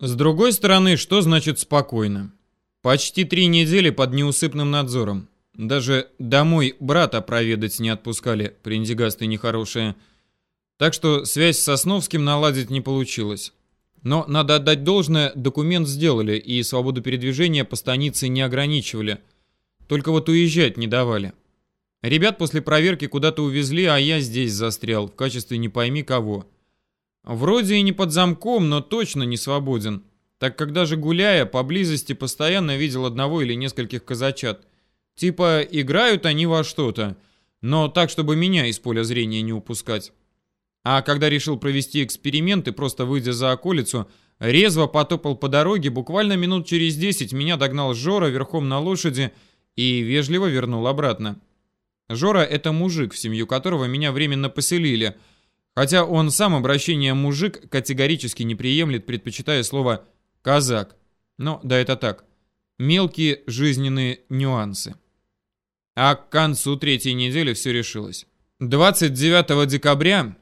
С другой стороны, что значит спокойно? Почти три недели под неусыпным надзором. Даже домой брата проведать не отпускали, приндигасты нехорошие. Так что связь с Сосновским наладить не получилось. Но, надо отдать должное, документ сделали, и свободу передвижения по станице не ограничивали. Только вот уезжать не давали. Ребят после проверки куда-то увезли, а я здесь застрял, в качестве не пойми кого. Вроде и не под замком, но точно не свободен. Так когда же гуляя, поблизости постоянно видел одного или нескольких казачат. Типа, играют они во что-то, но так, чтобы меня из поля зрения не упускать. А когда решил провести эксперимент и просто выйдя за околицу, резво потопал по дороге, буквально минут через десять меня догнал Жора верхом на лошади и вежливо вернул обратно. Жора — это мужик, в семью которого меня временно поселили, хотя он сам обращение «мужик» категорически не приемлет, предпочитая слово «казак». Но да это так, мелкие жизненные нюансы. А к концу третьей недели все решилось. 29 декабря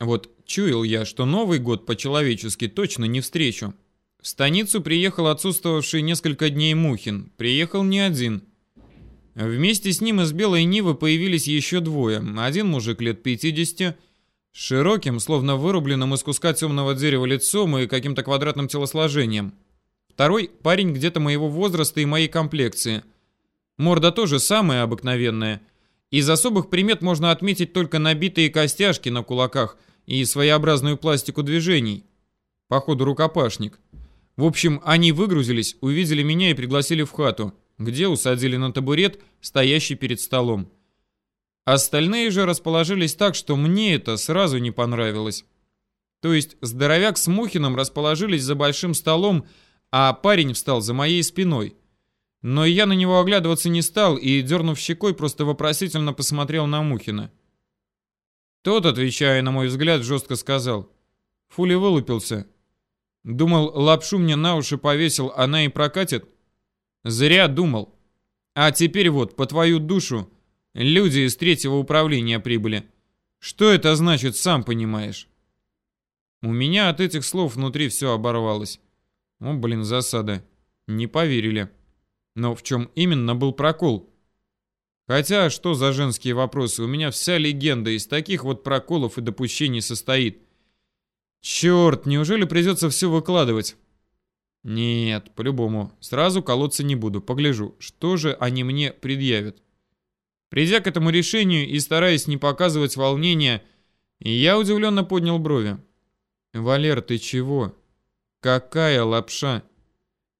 вот чуял я, что Новый год по-человечески точно не встречу. В станицу приехал отсутствовавший несколько дней Мухин. Приехал не один. Вместе с ним из Белой Нивы появились еще двое. Один мужик лет 50, с широким, словно вырубленным из куска темного дерева лицом и каким-то квадратным телосложением. Второй парень где-то моего возраста и моей комплекции. Морда тоже самая обыкновенная. Из особых примет можно отметить только набитые костяшки на кулаках – и своеобразную пластику движений. Походу рукопашник. В общем, они выгрузились, увидели меня и пригласили в хату, где усадили на табурет, стоящий перед столом. Остальные же расположились так, что мне это сразу не понравилось. То есть здоровяк с Мухиным расположились за большим столом, а парень встал за моей спиной. Но я на него оглядываться не стал и, дернув щекой, просто вопросительно посмотрел на Мухина. Тот, отвечая на мой взгляд, жестко сказал. Фули вылупился. Думал, лапшу мне на уши повесил, она и прокатит? Зря думал. А теперь вот, по твою душу, люди из третьего управления прибыли. Что это значит, сам понимаешь? У меня от этих слов внутри все оборвалось. О, блин, засада. Не поверили. Но в чем именно был прокол? Хотя, что за женские вопросы? У меня вся легенда из таких вот проколов и допущений состоит. Черт, неужели придется все выкладывать? Нет, по-любому. Сразу колоться не буду. Погляжу, что же они мне предъявят. Придя к этому решению и стараясь не показывать волнения, я удивленно поднял брови. «Валер, ты чего? Какая лапша?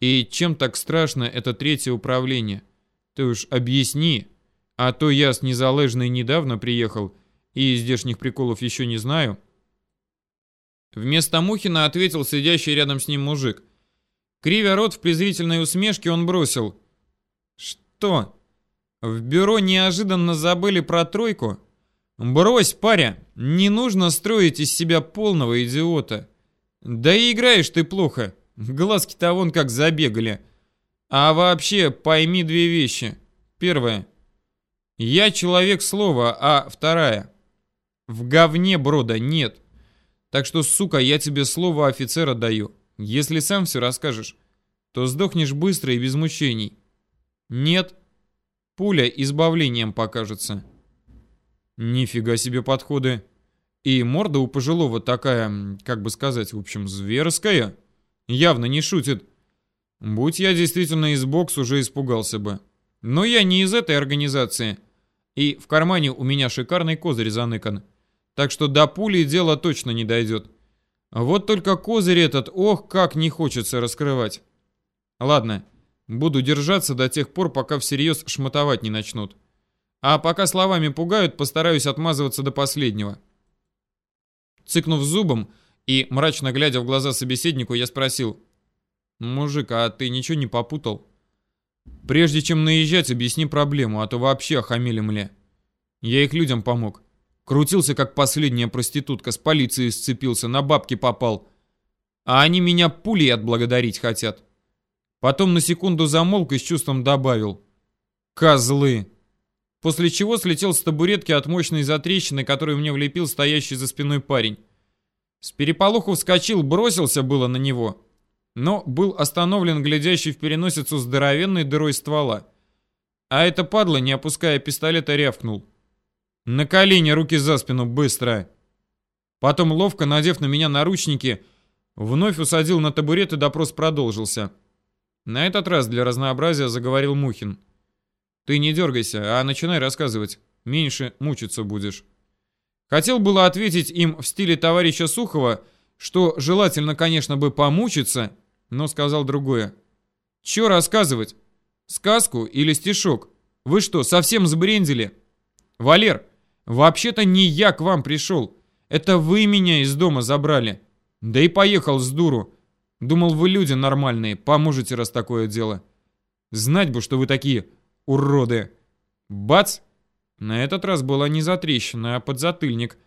И чем так страшно это третье управление? Ты уж объясни». А то я с Незалежной недавно приехал, и здешних приколов еще не знаю. Вместо Мухина ответил сидящий рядом с ним мужик. Кривя рот в презрительной усмешке, он бросил. «Что? В бюро неожиданно забыли про тройку? Брось, паря, не нужно строить из себя полного идиота. Да и играешь ты плохо, глазки-то вон как забегали. А вообще, пойми две вещи. Первое. Я человек слова, а вторая. В говне брода нет. Так что, сука, я тебе слово офицера даю. Если сам все расскажешь, то сдохнешь быстро и без мучений. Нет, пуля избавлением покажется. Нифига себе подходы. И морда у пожилого такая, как бы сказать, в общем, зверская. Явно не шутит. Будь я действительно из бокс, уже испугался бы. Но я не из этой организации. И в кармане у меня шикарный козырь заныкан. Так что до пули дело точно не дойдет. Вот только козырь этот, ох, как не хочется раскрывать. Ладно, буду держаться до тех пор, пока всерьез шматовать не начнут. А пока словами пугают, постараюсь отмазываться до последнего. Цыкнув зубом и мрачно глядя в глаза собеседнику, я спросил. «Мужик, а ты ничего не попутал?» Прежде чем наезжать, объясни проблему, а то вообще охамели мне. Я их людям помог. Крутился, как последняя проститутка, с полицией сцепился, на бабки попал. А они меня пулей отблагодарить хотят. Потом на секунду замолк и с чувством добавил. Козлы. После чего слетел с табуретки от мощной затрещины, которую мне влепил стоящий за спиной парень. С переполоху вскочил, бросился было на него. но был остановлен глядящий в переносицу здоровенной дырой ствола. А это падла, не опуская пистолета, рявкнул. «На колени, руки за спину, быстро!» Потом, ловко надев на меня наручники, вновь усадил на табурет и допрос продолжился. На этот раз для разнообразия заговорил Мухин. «Ты не дергайся, а начинай рассказывать. Меньше мучиться будешь». Хотел было ответить им в стиле товарища Сухова, что желательно, конечно, бы помучиться, но сказал другое. «Чё рассказывать? Сказку или стишок? Вы что, совсем сбрендили? Валер, вообще-то не я к вам пришел. Это вы меня из дома забрали. Да и поехал с дуру. Думал, вы люди нормальные, поможете, раз такое дело. Знать бы, что вы такие уроды. Бац! На этот раз была не затрещина, а подзатыльник,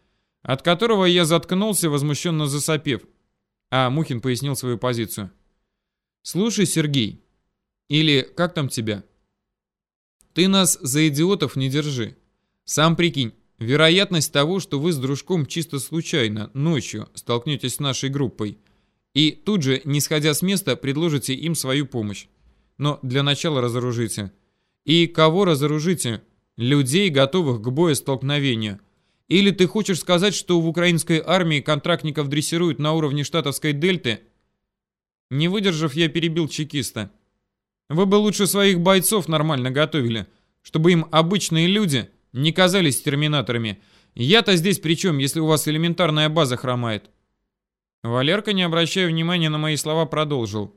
от которого я заткнулся, возмущенно засопев. А Мухин пояснил свою позицию. «Слушай, Сергей, или как там тебя? Ты нас за идиотов не держи. Сам прикинь, вероятность того, что вы с дружком чисто случайно, ночью, столкнетесь с нашей группой, и тут же, не сходя с места, предложите им свою помощь. Но для начала разоружите. И кого разоружите? Людей, готовых к боестолкновению. Или ты хочешь сказать, что в украинской армии контрактников дрессируют на уровне штатовской дельты? Не выдержав, я перебил чекиста. Вы бы лучше своих бойцов нормально готовили, чтобы им обычные люди не казались терминаторами. Я-то здесь при чем, если у вас элементарная база хромает? Валерка, не обращая внимания на мои слова, продолжил.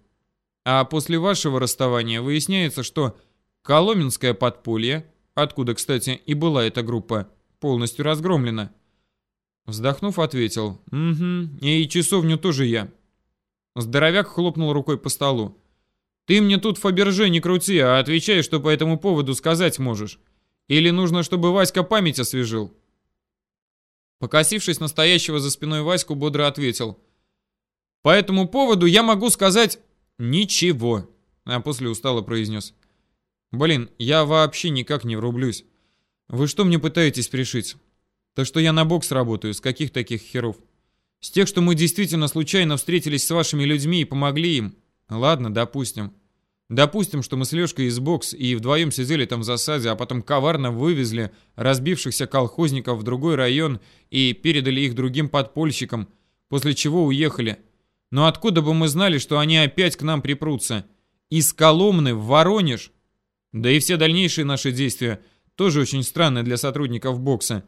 А после вашего расставания выясняется, что Коломенское подполье, откуда, кстати, и была эта группа, полностью разгромлена. Вздохнув, ответил. «Угу, и часовню тоже я. Здоровяк хлопнул рукой по столу. «Ты мне тут Фаберже не крути, а отвечай, что по этому поводу сказать можешь. Или нужно, чтобы Васька память освежил?» Покосившись настоящего за спиной Ваську, бодро ответил. «По этому поводу я могу сказать ничего», а после устало произнес. «Блин, я вообще никак не врублюсь. Вы что мне пытаетесь пришить? То, что я на бокс работаю, с каких таких херов?» С тех, что мы действительно случайно встретились с вашими людьми и помогли им. Ладно, допустим. Допустим, что мы с Лешкой из бокс и вдвоем сидели там в засаде, а потом коварно вывезли разбившихся колхозников в другой район и передали их другим подпольщикам, после чего уехали. Но откуда бы мы знали, что они опять к нам припрутся? Из Коломны в Воронеж? Да и все дальнейшие наши действия тоже очень странны для сотрудников бокса.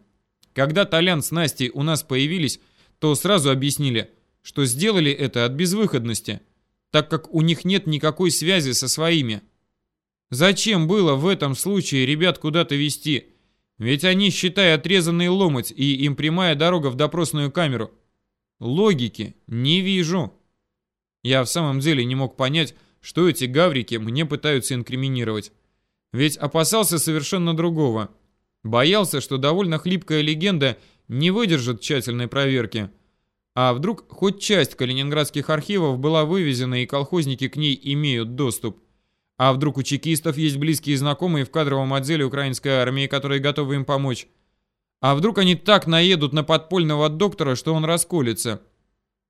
Когда Толян с Настей у нас появились, то сразу объяснили, что сделали это от безвыходности, так как у них нет никакой связи со своими. Зачем было в этом случае ребят куда-то вести? Ведь они, считай, отрезанный ломоть, и им прямая дорога в допросную камеру. Логики не вижу. Я в самом деле не мог понять, что эти гаврики мне пытаются инкриминировать. Ведь опасался совершенно другого. Боялся, что довольно хлипкая легенда не выдержит тщательной проверки. А вдруг хоть часть калининградских архивов была вывезена и колхозники к ней имеют доступ? А вдруг у чекистов есть близкие знакомые в кадровом отделе украинской армии, которые готовы им помочь? А вдруг они так наедут на подпольного доктора, что он расколется?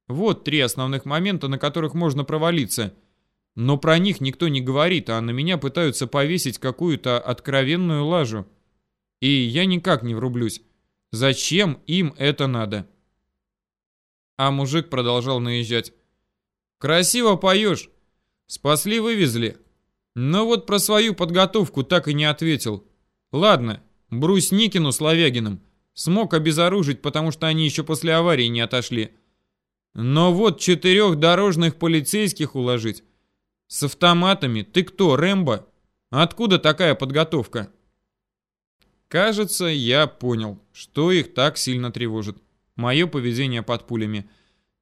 Вот три основных момента, на которых можно провалиться. Но про них никто не говорит, а на меня пытаются повесить какую-то откровенную лажу. И я никак не врублюсь. Зачем им это надо? А мужик продолжал наезжать. Красиво поешь. Спасли, вывезли. Но вот про свою подготовку так и не ответил. Ладно, Брусникину с Ловягиным смог обезоружить, потому что они еще после аварии не отошли. Но вот четырех дорожных полицейских уложить. С автоматами. Ты кто, Рэмбо? Откуда такая подготовка? Кажется, я понял, что их так сильно тревожит. Мое поведение под пулями.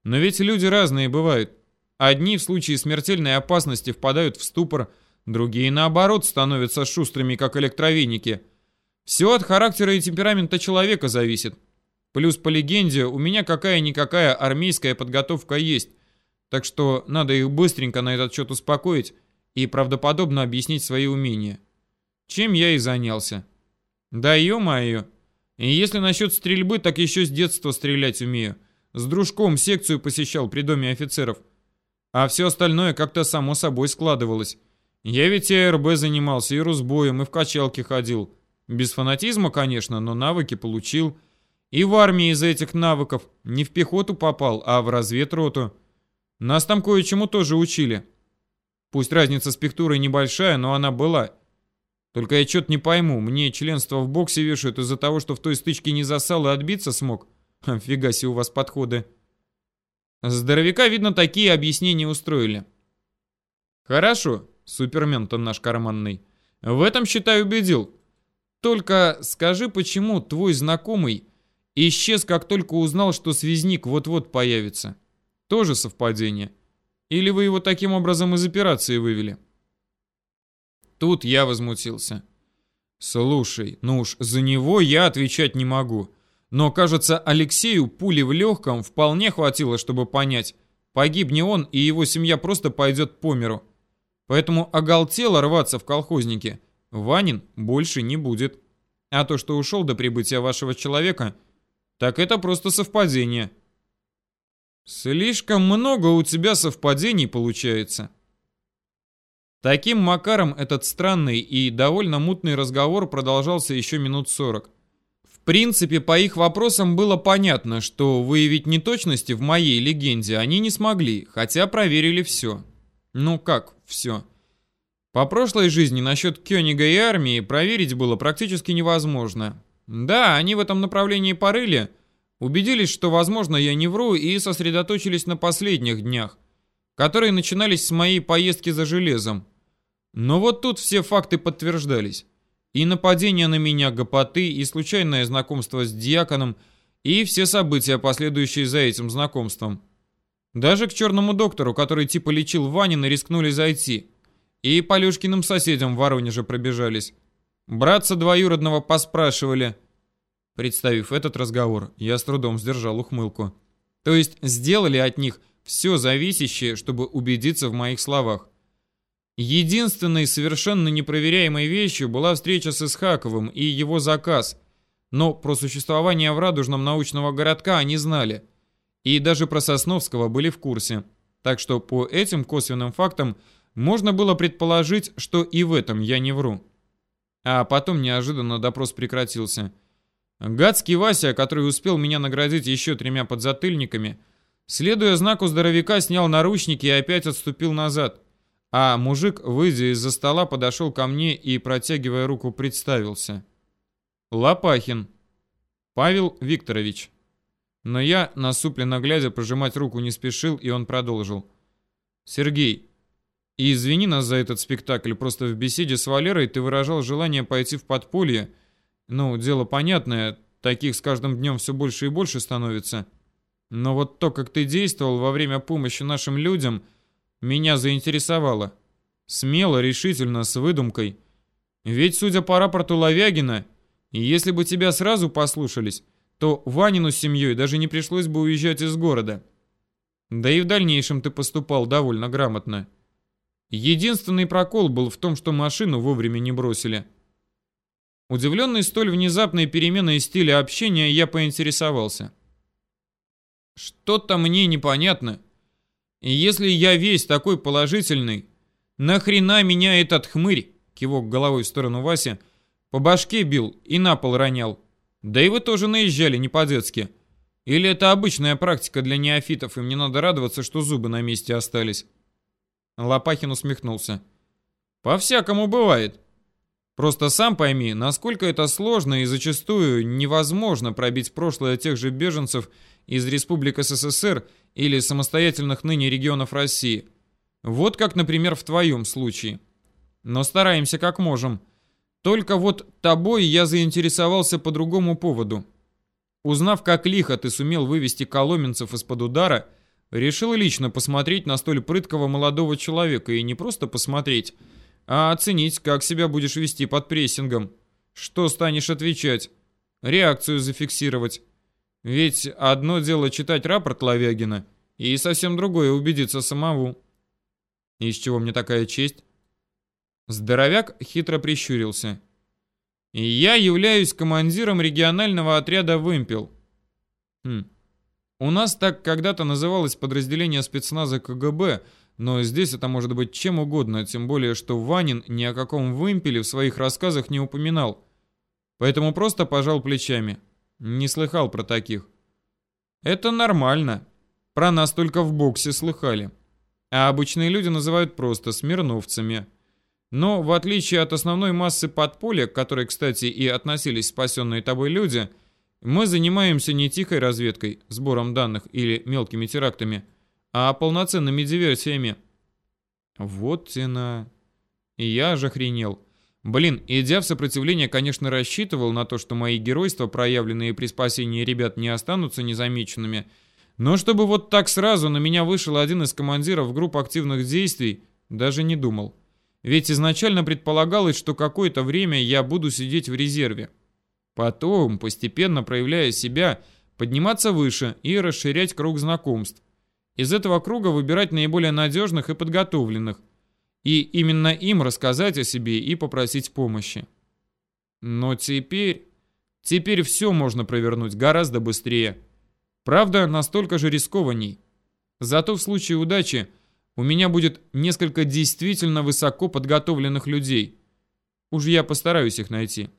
Но ведь люди разные бывают. Одни в случае смертельной опасности впадают в ступор, другие, наоборот, становятся шустрыми, как электровеники. Все от характера и темперамента человека зависит. Плюс, по легенде, у меня какая-никакая армейская подготовка есть, так что надо их быстренько на этот счет успокоить и правдоподобно объяснить свои умения. Чем я и занялся. Да ё-моё. И если насчет стрельбы, так еще с детства стрелять умею. С дружком секцию посещал при доме офицеров. А все остальное как-то само собой складывалось. Я ведь и РБ занимался, и русбоем, и в качалке ходил. Без фанатизма, конечно, но навыки получил. И в армии из-за этих навыков не в пехоту попал, а в разведроту. Нас там кое-чему тоже учили. Пусть разница с пектурой небольшая, но она была. Только я что-то не пойму, мне членство в боксе вешают из-за того, что в той стычке не засал и отбиться смог? Фига себе у вас подходы. Здоровяка, видно, такие объяснения устроили. Хорошо, супермен-то наш карманный. В этом, считай, убедил. Только скажи, почему твой знакомый исчез, как только узнал, что связник вот-вот появится? Тоже совпадение? Или вы его таким образом из операции вывели? Тут я возмутился. Слушай, ну уж за него я отвечать не могу. Но, кажется, Алексею пули в легком вполне хватило, чтобы понять, погиб не он, и его семья просто пойдет по миру. Поэтому оголтело рваться в колхозники. Ванин больше не будет. А то, что ушел до прибытия вашего человека, так это просто совпадение. Слишком много у тебя совпадений получается. Таким макаром этот странный и довольно мутный разговор продолжался еще минут сорок. В принципе, по их вопросам было понятно, что выявить неточности в моей легенде они не смогли, хотя проверили все. Ну как все? По прошлой жизни насчет Кёнига и армии проверить было практически невозможно. Да, они в этом направлении порыли, Убедились, что, возможно, я не вру, и сосредоточились на последних днях, которые начинались с моей поездки за железом. Но вот тут все факты подтверждались. И нападение на меня гопоты, и случайное знакомство с диаконом, и все события, последующие за этим знакомством. Даже к черному доктору, который типа лечил Ванина, рискнули зайти. И по Люшкиным соседям в Воронеже пробежались. Братца двоюродного поспрашивали – Представив этот разговор, я с трудом сдержал ухмылку. То есть сделали от них все зависящее, чтобы убедиться в моих словах. Единственной совершенно непроверяемой вещью была встреча с Исхаковым и его заказ. Но про существование в Радужном научного городка они знали. И даже про Сосновского были в курсе. Так что по этим косвенным фактам можно было предположить, что и в этом я не вру. А потом неожиданно допрос прекратился. Гадский Вася, который успел меня наградить еще тремя подзатыльниками, следуя знаку здоровяка, снял наручники и опять отступил назад. А мужик, выйдя из-за стола, подошел ко мне и, протягивая руку, представился. Лопахин. Павел Викторович. Но я, насупленно глядя, пожимать руку не спешил, и он продолжил. Сергей, и извини нас за этот спектакль, просто в беседе с Валерой ты выражал желание пойти в подполье, ну, дело понятное, таких с каждым днем все больше и больше становится. Но вот то, как ты действовал во время помощи нашим людям, меня заинтересовало. Смело, решительно, с выдумкой. Ведь, судя по рапорту Лавягина, если бы тебя сразу послушались, то Ванину с семьей даже не пришлось бы уезжать из города. Да и в дальнейшем ты поступал довольно грамотно. Единственный прокол был в том, что машину вовремя не бросили. Удивленный столь внезапной переменой стиля общения, я поинтересовался. Что-то мне непонятно. И если я весь такой положительный, нахрена меня этот хмырь, кивок головой в сторону Васи, по башке бил и на пол ронял? Да и вы тоже наезжали не по-детски. Или это обычная практика для неофитов, и мне надо радоваться, что зубы на месте остались? Лопахин усмехнулся. По-всякому бывает. Просто сам пойми, насколько это сложно и зачастую невозможно пробить прошлое тех же беженцев из республик СССР или самостоятельных ныне регионов России. Вот как, например, в твоем случае. Но стараемся как можем. Только вот тобой я заинтересовался по другому поводу. Узнав, как лихо ты сумел вывести коломенцев из-под удара, решил лично посмотреть на столь прыткого молодого человека и не просто посмотреть, а оценить, как себя будешь вести под прессингом. Что станешь отвечать? Реакцию зафиксировать. Ведь одно дело читать рапорт Лавягина, и совсем другое убедиться самому. Из чего мне такая честь? Здоровяк хитро прищурился. Я являюсь командиром регионального отряда «Вымпел». Хм. У нас так когда-то называлось подразделение спецназа КГБ, но здесь это может быть чем угодно, тем более, что Ванин ни о каком вымпеле в своих рассказах не упоминал. Поэтому просто пожал плечами. Не слыхал про таких. Это нормально. Про нас только в боксе слыхали. А обычные люди называют просто смирновцами. Но в отличие от основной массы подполья, к которой, кстати, и относились спасенные тобой люди, мы занимаемся не тихой разведкой, сбором данных или мелкими терактами, а полноценными диверсиями. Вот тена. Я же охренел. Блин, идя в сопротивление, конечно, рассчитывал на то, что мои геройства, проявленные при спасении ребят, не останутся незамеченными. Но чтобы вот так сразу на меня вышел один из командиров групп активных действий, даже не думал. Ведь изначально предполагалось, что какое-то время я буду сидеть в резерве. Потом, постепенно проявляя себя, подниматься выше и расширять круг знакомств. Из этого круга выбирать наиболее надежных и подготовленных. И именно им рассказать о себе и попросить помощи. Но теперь... Теперь все можно провернуть гораздо быстрее. Правда, настолько же рискованней. Зато в случае удачи у меня будет несколько действительно высоко подготовленных людей. Уж я постараюсь их найти.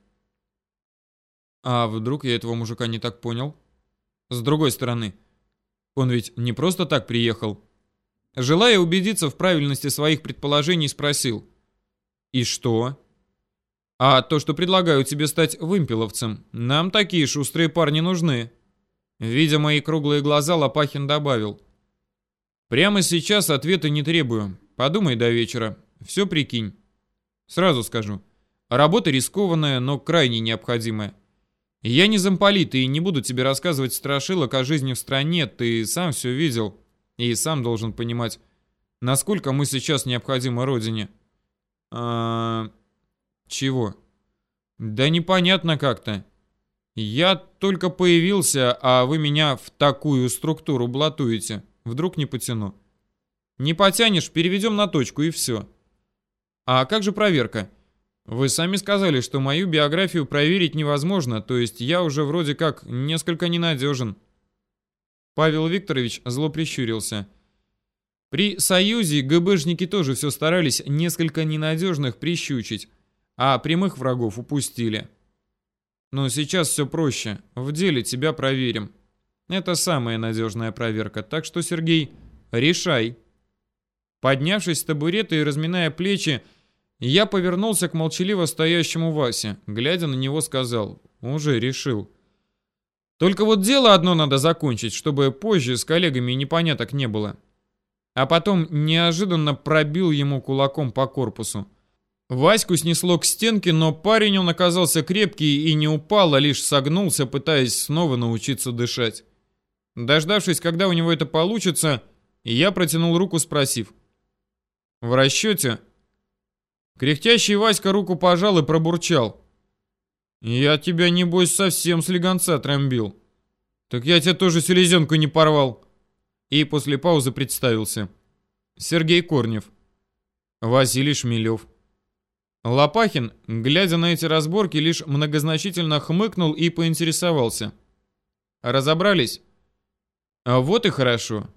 А вдруг я этого мужика не так понял? С другой стороны, он ведь не просто так приехал. Желая убедиться в правильности своих предположений, спросил. «И что?» «А то, что предлагаю тебе стать вымпеловцем, нам такие шустрые парни нужны». Видя мои круглые глаза, Лопахин добавил. «Прямо сейчас ответа не требую. Подумай до вечера. Все прикинь. Сразу скажу. Работа рискованная, но крайне необходимая. Я не замполит и не буду тебе рассказывать страшилок о жизни в стране, ты сам все видел и сам должен понимать, насколько мы сейчас необходимы родине. А... Чего? Да непонятно как-то. Я только появился, а вы меня в такую структуру блатуете. Вдруг не потяну. Не потянешь, переведем на точку и все. А как же проверка? Вы сами сказали, что мою биографию проверить невозможно, то есть я уже вроде как несколько ненадежен. Павел Викторович зло прищурился. При Союзе ГБшники тоже все старались несколько ненадежных прищучить, а прямых врагов упустили. Но сейчас все проще. В деле тебя проверим. Это самая надежная проверка, так что, Сергей, решай. Поднявшись с табурета и разминая плечи, я повернулся к молчаливо стоящему Васе. Глядя на него, сказал, уже решил. Только вот дело одно надо закончить, чтобы позже с коллегами непоняток не было. А потом неожиданно пробил ему кулаком по корпусу. Ваську снесло к стенке, но парень он оказался крепкий и не упал, а лишь согнулся, пытаясь снова научиться дышать. Дождавшись, когда у него это получится, я протянул руку, спросив. «В расчете?» Кряхтящий Васька руку пожал и пробурчал. «Я тебя, небось, совсем с легонца трамбил. Так я тебе тоже селезенку не порвал». И после паузы представился. Сергей Корнев. Василий Шмелев. Лопахин, глядя на эти разборки, лишь многозначительно хмыкнул и поинтересовался. «Разобрались?» «А вот и хорошо».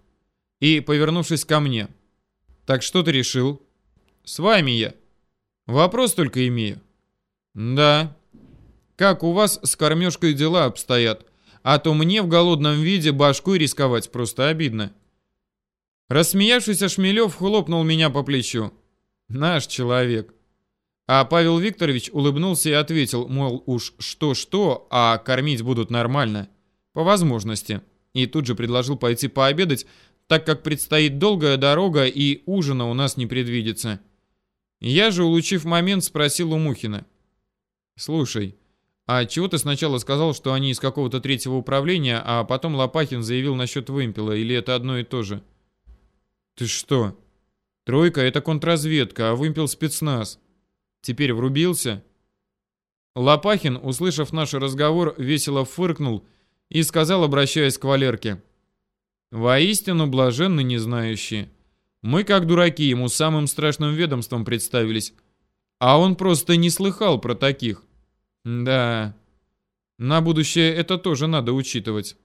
И, повернувшись ко мне. «Так что ты решил?» «С вами я». Вопрос только имею. Да. Как у вас с кормежкой дела обстоят? А то мне в голодном виде башку рисковать просто обидно. Рассмеявшийся Шмелев хлопнул меня по плечу. Наш человек. А Павел Викторович улыбнулся и ответил, мол, уж что-что, а кормить будут нормально. По возможности. И тут же предложил пойти пообедать, так как предстоит долгая дорога и ужина у нас не предвидится. Я же, улучив момент, спросил у Мухина. «Слушай, а чего ты сначала сказал, что они из какого-то третьего управления, а потом Лопахин заявил насчет вымпела, или это одно и то же?» «Ты что? Тройка — это контрразведка, а вымпел — спецназ. Теперь врубился?» Лопахин, услышав наш разговор, весело фыркнул и сказал, обращаясь к Валерке. «Воистину блаженны не знающие». Мы, как дураки, ему самым страшным ведомством представились. А он просто не слыхал про таких. Да, на будущее это тоже надо учитывать.